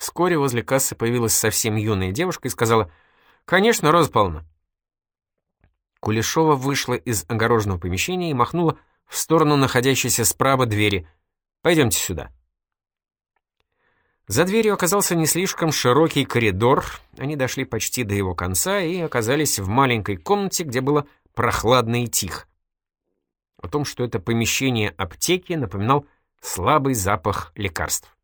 Вскоре возле кассы появилась совсем юная девушка и сказала «Конечно, Роза Павловна». Кулешова вышла из огороженного помещения и махнула в сторону находящейся справа двери. «Пойдемте сюда». За дверью оказался не слишком широкий коридор, они дошли почти до его конца и оказались в маленькой комнате, где было прохладно и тихо. О том, что это помещение аптеки, напоминал слабый запах лекарств.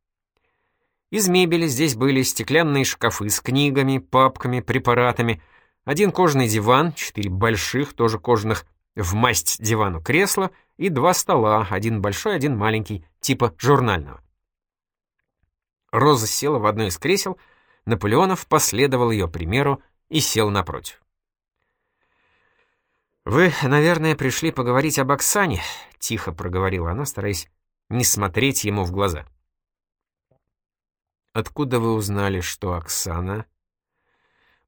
Из мебели здесь были стеклянные шкафы с книгами, папками, препаратами, один кожаный диван, четыре больших, тоже кожаных, в масть дивану кресла и два стола, один большой, один маленький, типа журнального. Роза села в одно из кресел, Наполеонов последовал ее примеру и сел напротив. «Вы, наверное, пришли поговорить об Оксане», — тихо проговорила она, стараясь не смотреть ему в глаза. «Откуда вы узнали, что Оксана...»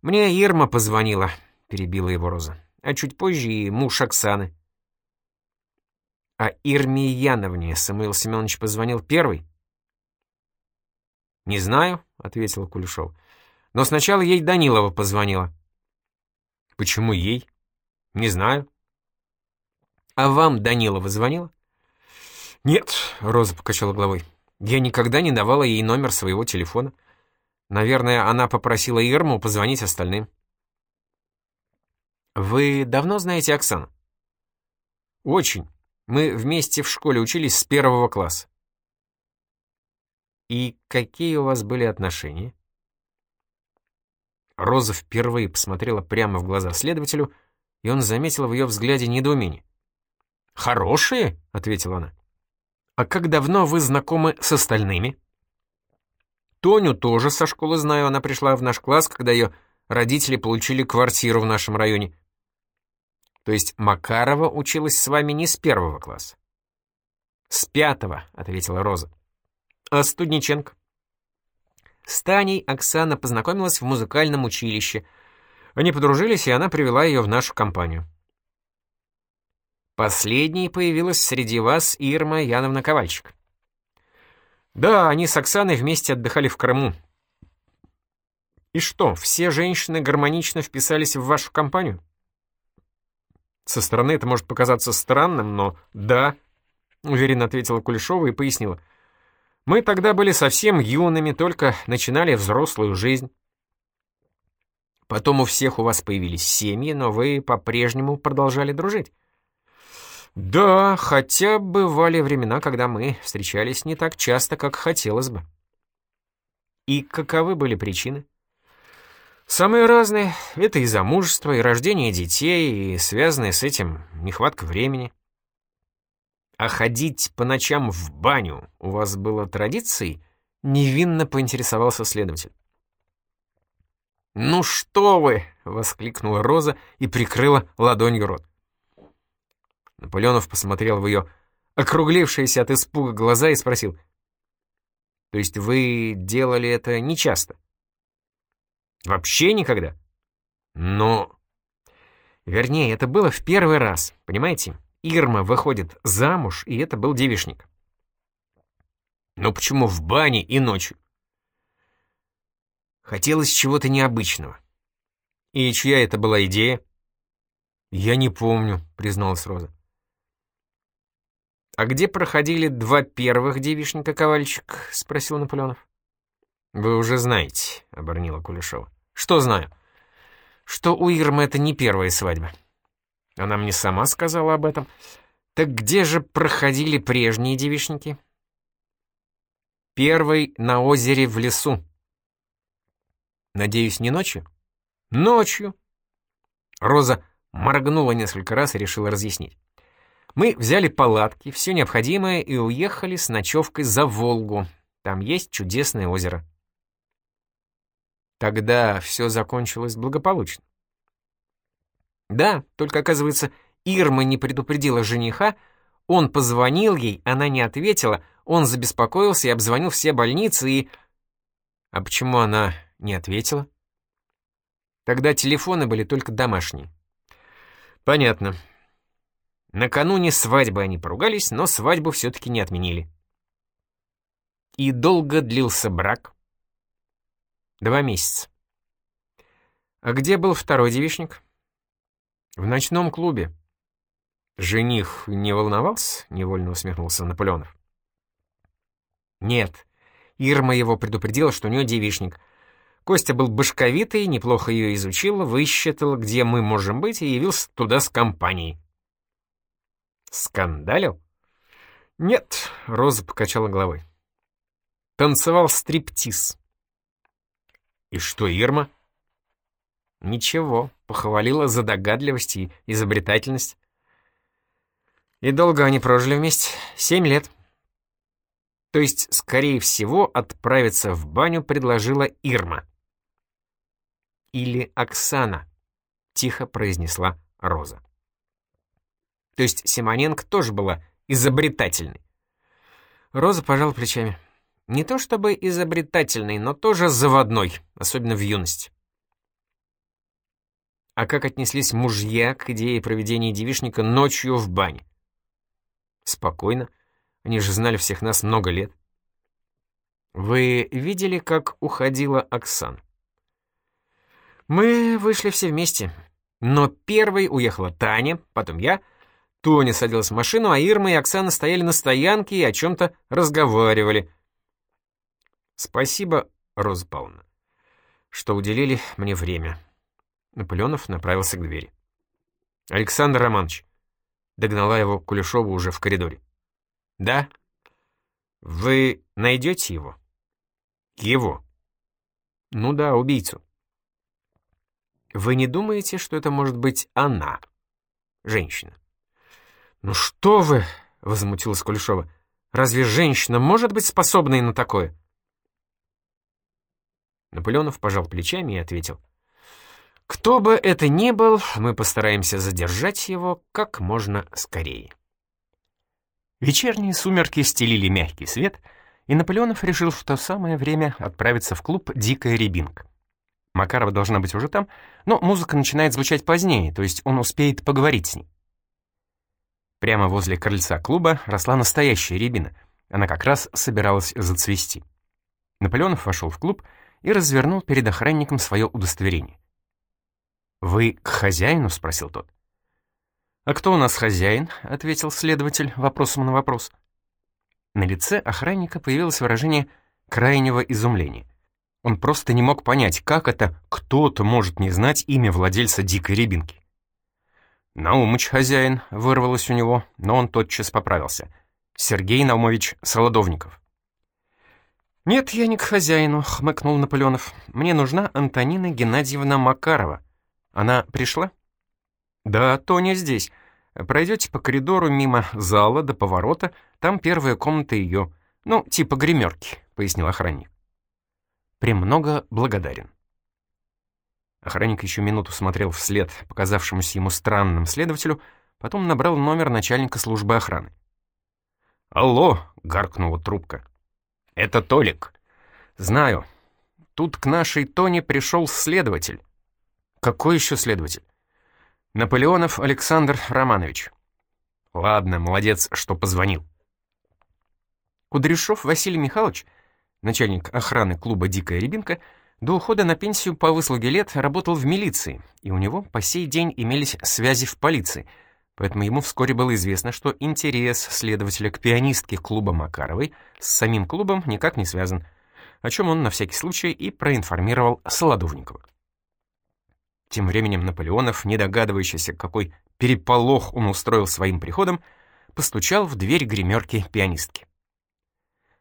«Мне Ирма позвонила», — перебила его Роза. «А чуть позже и муж Оксаны». «А Ирме Яновне Самуил Семенович позвонил первый?» «Не знаю», — ответила Кулешов. «Но сначала ей Данилова позвонила». «Почему ей?» «Не знаю». «А вам Данилова звонила?» «Нет», — Роза покачала головой. Я никогда не давала ей номер своего телефона. Наверное, она попросила Ирму позвонить остальным. «Вы давно знаете Оксану?» «Очень. Мы вместе в школе учились с первого класса». «И какие у вас были отношения?» Роза впервые посмотрела прямо в глаза следователю, и он заметил в ее взгляде недоумение. «Хорошие?» — ответила она. «А как давно вы знакомы с остальными?» «Тоню тоже со школы знаю, она пришла в наш класс, когда ее родители получили квартиру в нашем районе». «То есть Макарова училась с вами не с первого класса?» «С пятого», — ответила Роза. «А Студниченко?» С Таней Оксана познакомилась в музыкальном училище. Они подружились, и она привела ее в нашу компанию. Последней появилась среди вас Ирма Яновна Ковальчик. Да, они с Оксаной вместе отдыхали в Крыму. И что, все женщины гармонично вписались в вашу компанию? Со стороны это может показаться странным, но да, уверенно ответила Кулешова и пояснила. Мы тогда были совсем юными, только начинали взрослую жизнь. Потом у всех у вас появились семьи, но вы по-прежнему продолжали дружить. Да, хотя бывали времена, когда мы встречались не так часто, как хотелось бы. И каковы были причины? Самые разные. Это и замужество, и рождение детей, и связанные с этим нехватка времени. А ходить по ночам в баню у вас было традицией? Невинно поинтересовался следователь. «Ну что вы!» — воскликнула Роза и прикрыла ладонью рот. Наполеонов посмотрел в ее округлившиеся от испуга глаза и спросил. «То есть вы делали это нечасто?» «Вообще никогда?» «Но...» «Вернее, это было в первый раз, понимаете? Ирма выходит замуж, и это был девишник». «Но почему в бане и ночью?» Хотелось чего-то необычного. «И чья это была идея?» «Я не помню», — призналась Роза. «А где проходили два первых девишника, Ковальчик?» — спросил Наполеонов. «Вы уже знаете», — оборонила Кулешова. «Что знаю?» «Что у Ирмы это не первая свадьба». Она мне сама сказала об этом. «Так где же проходили прежние девишники?» «Первый на озере в лесу». «Надеюсь, не ночью?» «Ночью». Роза моргнула несколько раз и решила разъяснить. Мы взяли палатки, все необходимое и уехали с ночевкой за Волгу. Там есть чудесное озеро. Тогда все закончилось благополучно. Да, только, оказывается, Ирма не предупредила жениха, он позвонил ей, она не ответила, он забеспокоился и обзвонил все больницы и... А почему она не ответила? Тогда телефоны были только домашние. Понятно. Накануне свадьбы они поругались, но свадьбу все-таки не отменили. И долго длился брак. Два месяца. А где был второй девичник? В ночном клубе. Жених не волновался? Невольно усмехнулся Наполеонов. Нет. Ирма его предупредила, что у нее девичник. Костя был башковитый, неплохо ее изучил, высчитал, где мы можем быть, и явился туда с компанией. Скандалил? Нет, Роза покачала головой. Танцевал стриптиз. И что, Ирма? Ничего, похвалила за догадливость и изобретательность. И долго они прожили вместе? Семь лет. То есть, скорее всего, отправиться в баню предложила Ирма или Оксана», — тихо произнесла Роза. То есть Симоненко тоже была изобретательной. Роза пожала плечами. Не то чтобы изобретательной, но тоже заводной, особенно в юности. А как отнеслись мужья к идее проведения девишника ночью в бане? Спокойно. Они же знали всех нас много лет. Вы видели, как уходила Оксана? Мы вышли все вместе. Но первой уехала Таня, потом я. Тоня садилась в машину, а Ирма и Оксана стояли на стоянке и о чем-то разговаривали. Спасибо, Роза Павловна, что уделили мне время. Наполеонов направился к двери. Александр Романович. Догнала его Кулешова уже в коридоре. Да? Вы найдете его? Его? Ну да, убийцу. Вы не думаете, что это может быть она, женщина? «Ну что вы!» — возмутилась Кулешова. «Разве женщина может быть способной на такое?» Наполеонов пожал плечами и ответил. «Кто бы это ни был, мы постараемся задержать его как можно скорее». Вечерние сумерки стелили мягкий свет, и Наполеонов решил в то самое время отправиться в клуб «Дикая рябинка». Макарова должна быть уже там, но музыка начинает звучать позднее, то есть он успеет поговорить с ней. Прямо возле крыльца клуба росла настоящая рябина. Она как раз собиралась зацвести. Наполеонов вошел в клуб и развернул перед охранником свое удостоверение. «Вы к хозяину?» — спросил тот. «А кто у нас хозяин?» — ответил следователь вопросом на вопрос. На лице охранника появилось выражение крайнего изумления. Он просто не мог понять, как это кто-то может не знать имя владельца дикой рябинки. «Наумыч хозяин», — вырвалось у него, но он тотчас поправился. «Сергей Наумович Солодовников». «Нет, я не к хозяину», — хмыкнул Наполеонов. «Мне нужна Антонина Геннадьевна Макарова. Она пришла?» «Да, Тоня здесь. Пройдете по коридору мимо зала до поворота, там первая комната ее. Ну, типа гримерки», — пояснил охранник. «Премного благодарен». Охранник еще минуту смотрел вслед показавшемуся ему странным следователю, потом набрал номер начальника службы охраны. «Алло!» — гаркнула трубка. «Это Толик. Знаю. Тут к нашей Тоне пришел следователь». «Какой еще следователь?» «Наполеонов Александр Романович». «Ладно, молодец, что позвонил». Кудряшов Василий Михайлович, начальник охраны клуба «Дикая рябинка», до ухода на пенсию по выслуге лет работал в милиции, и у него по сей день имелись связи в полиции, поэтому ему вскоре было известно, что интерес следователя к пианистке клуба Макаровой с самим клубом никак не связан, о чем он на всякий случай и проинформировал Солодовникова. Тем временем Наполеонов, не догадывающийся, какой переполох он устроил своим приходом, постучал в дверь гримерки пианистки.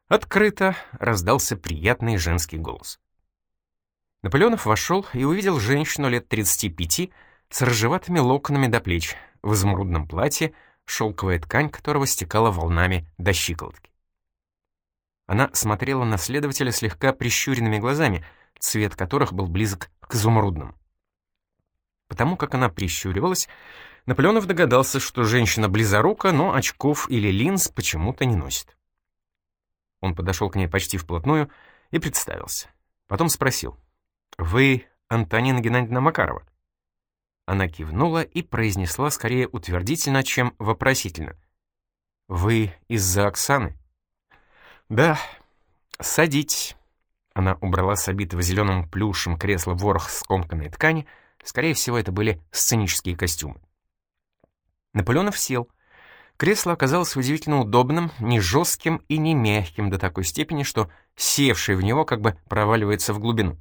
Открыто раздался приятный женский голос. Наполеонов вошел и увидел женщину лет 35 с рыжеватыми локонами до плеч, в изумрудном платье, шелковая ткань которого стекала волнами до щиколотки. Она смотрела на следователя слегка прищуренными глазами, цвет которых был близок к изумрудному. Потому как она прищуривалась, Наполеонов догадался, что женщина близорука, но очков или линз почему-то не носит. Он подошел к ней почти вплотную и представился. Потом спросил — «Вы Антонина Геннадьевна Макарова?» Она кивнула и произнесла скорее утвердительно, чем вопросительно. «Вы из-за Оксаны?» «Да. Садитесь». Она убрала с обитого зеленым плюшем кресла ворох скомканной ткани. Скорее всего, это были сценические костюмы. Наполеонов сел. Кресло оказалось удивительно удобным, не жестким и не мягким до такой степени, что севший в него как бы проваливается в глубину.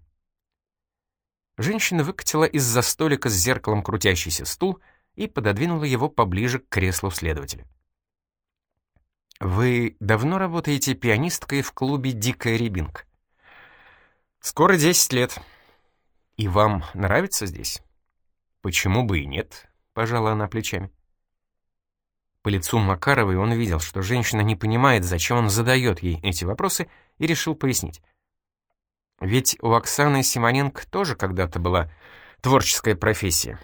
Женщина выкатила из-за столика с зеркалом крутящийся стул и пододвинула его поближе к креслу следователя. «Вы давно работаете пианисткой в клубе «Дикая рябинка»?» «Скоро 10 лет. И вам нравится здесь?» «Почему бы и нет?» — пожала она плечами. По лицу Макаровой он видел, что женщина не понимает, зачем он задает ей эти вопросы, и решил пояснить. Ведь у Оксаны Симоненко тоже когда-то была творческая профессия.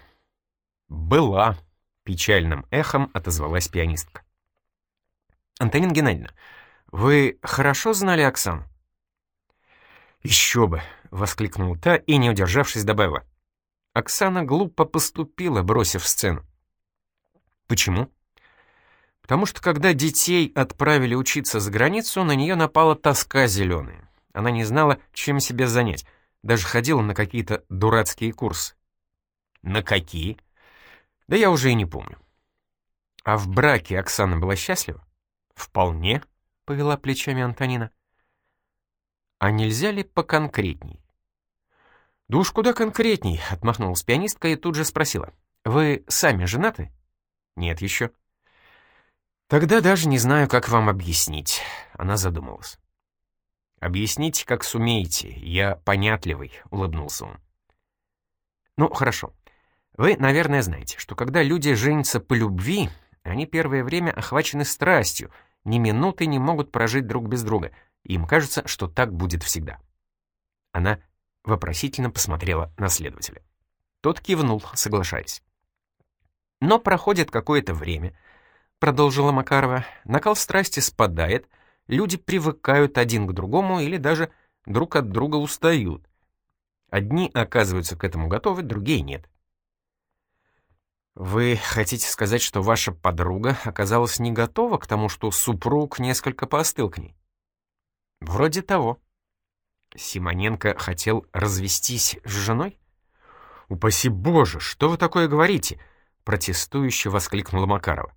«Была», — печальным эхом отозвалась пианистка. «Антонина Геннадьевна, вы хорошо знали Оксану?» «Еще бы!» — воскликнула та и, не удержавшись, добавила. Оксана глупо поступила, бросив сцену. «Почему?» Потому что когда детей отправили учиться за границу, на нее напала тоска зеленая. Она не знала, чем себя занять, даже ходила на какие-то дурацкие курсы. На какие? Да я уже и не помню. А в браке Оксана была счастлива? Вполне, повела плечами Антонина. А нельзя ли поконкретней? Да уж куда конкретней, отмахнулась пианистка и тут же спросила. Вы сами женаты? Нет еще. Тогда даже не знаю, как вам объяснить. Она задумалась. Объясните, как сумеете. Я понятливый, улыбнулся он. Ну, хорошо. Вы, наверное, знаете, что когда люди женятся по любви, они первое время охвачены страстью, ни минуты не могут прожить друг без друга. Им кажется, что так будет всегда. Она вопросительно посмотрела на следователя. Тот кивнул, соглашаясь. Но проходит какое-то время, продолжила Макарова, накал страсти спадает, люди привыкают один к другому или даже друг от друга устают. Одни оказываются к этому готовы, другие нет. Вы хотите сказать, что ваша подруга оказалась не готова к тому, что супруг несколько поостыл к ней? Вроде того. Симоненко хотел развестись с женой? «Упаси Боже, что вы такое говорите?» Протестующе воскликнула Макарова.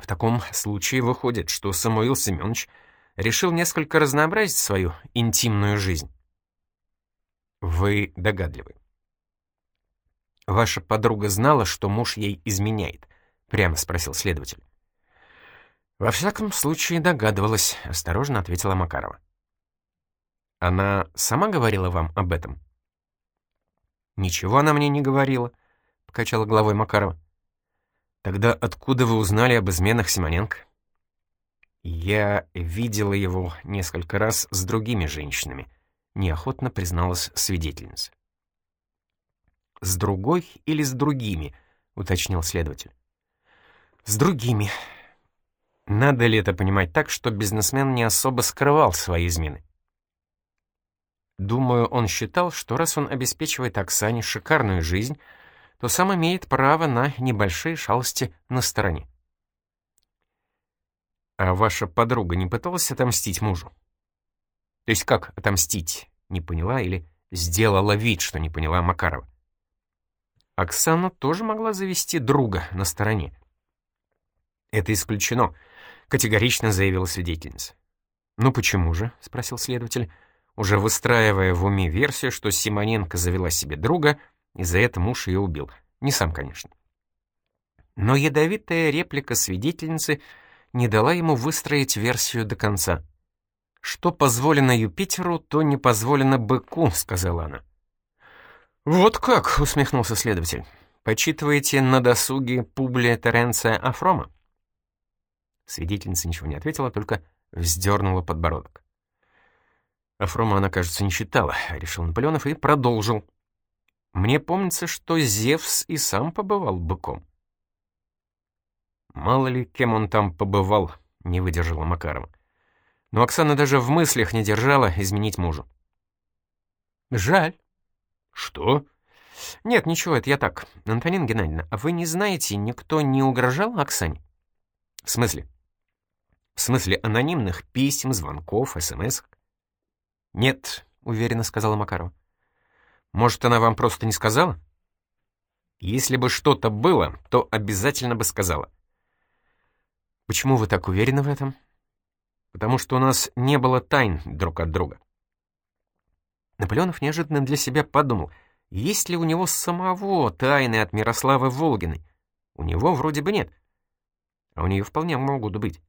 В таком случае выходит, что Самуил Семенович решил несколько разнообразить свою интимную жизнь. Вы догадливы. Ваша подруга знала, что муж ей изменяет? Прямо спросил следователь. Во всяком случае догадывалась, осторожно ответила Макарова. Она сама говорила вам об этом? Ничего она мне не говорила, покачала головой Макарова. Тогда откуда вы узнали об изменах Симоненко? Я видела его несколько раз с другими женщинами, неохотно призналась свидетельница. С другой или с другими, уточнил следователь. С другими. Надо ли это понимать так, что бизнесмен не особо скрывал свои измены? Думаю, он считал, что раз он обеспечивает Оксане шикарную жизнь, то сам имеет право на небольшие шалости на стороне. А ваша подруга не пыталась отомстить мужу? То есть как отомстить, не поняла или сделала вид, что не поняла Макарова? Оксана тоже могла завести друга на стороне. Это исключено, категорично заявила свидетельница. «Ну почему же?» — спросил следователь, уже выстраивая в уме версию, что Симоненко завела себе друга — и за это муж ее убил. Не сам, конечно. Но ядовитая реплика свидетельницы не дала ему выстроить версию до конца. «Что позволено Юпитеру, то не позволено быку», — сказала она. «Вот как!» — усмехнулся следователь. «Почитываете на досуге Публия Теренция Афрома?» Свидетельница ничего не ответила, только вздернула подбородок. Афрома она, кажется, не читала, решил Наполеонов и продолжил. Мне помнится, что Зевс и сам побывал быком. Мало ли, кем он там побывал, не выдержала Макарова. Но Оксана даже в мыслях не держала изменить мужу. Жаль. Что? Нет, ничего, это я так. Антонина Геннадьевна, а вы не знаете, никто не угрожал Оксане? В смысле? В смысле анонимных писем, звонков, смс? «Нет», — уверенно сказала Макарова. «Может, она вам просто не сказала?» «Если бы что-то было, то обязательно бы сказала». «Почему вы так уверены в этом?» «Потому что у нас не было тайн друг от друга». Наполеонов неожиданно для себя подумал, есть ли у него самого тайны от Мирославы Волгиной. У него вроде бы нет. А у нее вполне могут быть.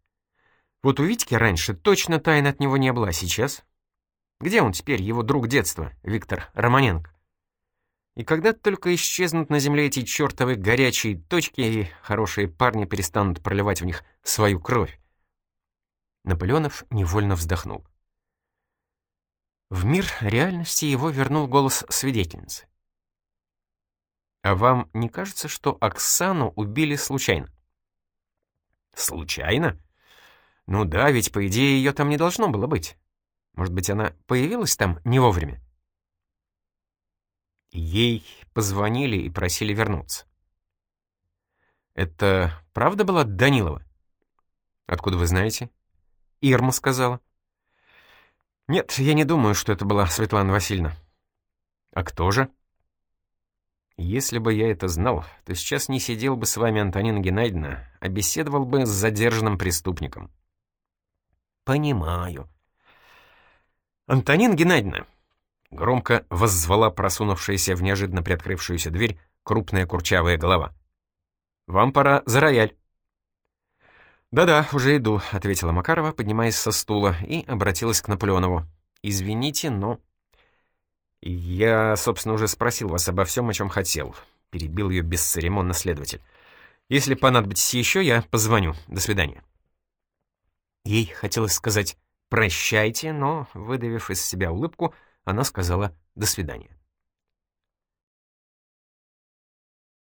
Вот у Витьки раньше точно тайны от него не было, а сейчас? Где он теперь, его друг детства, Виктор Романенко? И когда только исчезнут на земле эти чертовы горячие точки, и хорошие парни перестанут проливать в них свою кровь? Наполеонов невольно вздохнул. В мир реальности его вернул голос свидетельницы. «А вам не кажется, что Оксану убили случайно?» «Случайно? Ну да, ведь, по идее, ее там не должно было быть. Может быть, она появилась там не вовремя?» Ей позвонили и просили вернуться. «Это правда была Данилова?» «Откуда вы знаете?» «Ирма сказала». Нет, я не думаю, что это была Светлана Васильевна. А кто же? Если бы я это знал, то сейчас не сидел бы с вами Антонина Геннадьевна, а беседовал бы с задержанным преступником. Понимаю. Антонина Геннадьевна, громко воззвала просунувшаяся в неожиданно приоткрывшуюся дверь крупная курчавая голова. Вам пора за рояль. «Да-да, уже иду», — ответила Макарова, поднимаясь со стула, и обратилась к Наполеонову. «Извините, но...» «Я, собственно, уже спросил вас обо всем, о чем хотел», — перебил ее бесцеремонно следователь. «Если понадобитесь еще, я позвоню. До свидания». Ей хотелось сказать «прощайте», но, выдавив из себя улыбку, она сказала «до свидания».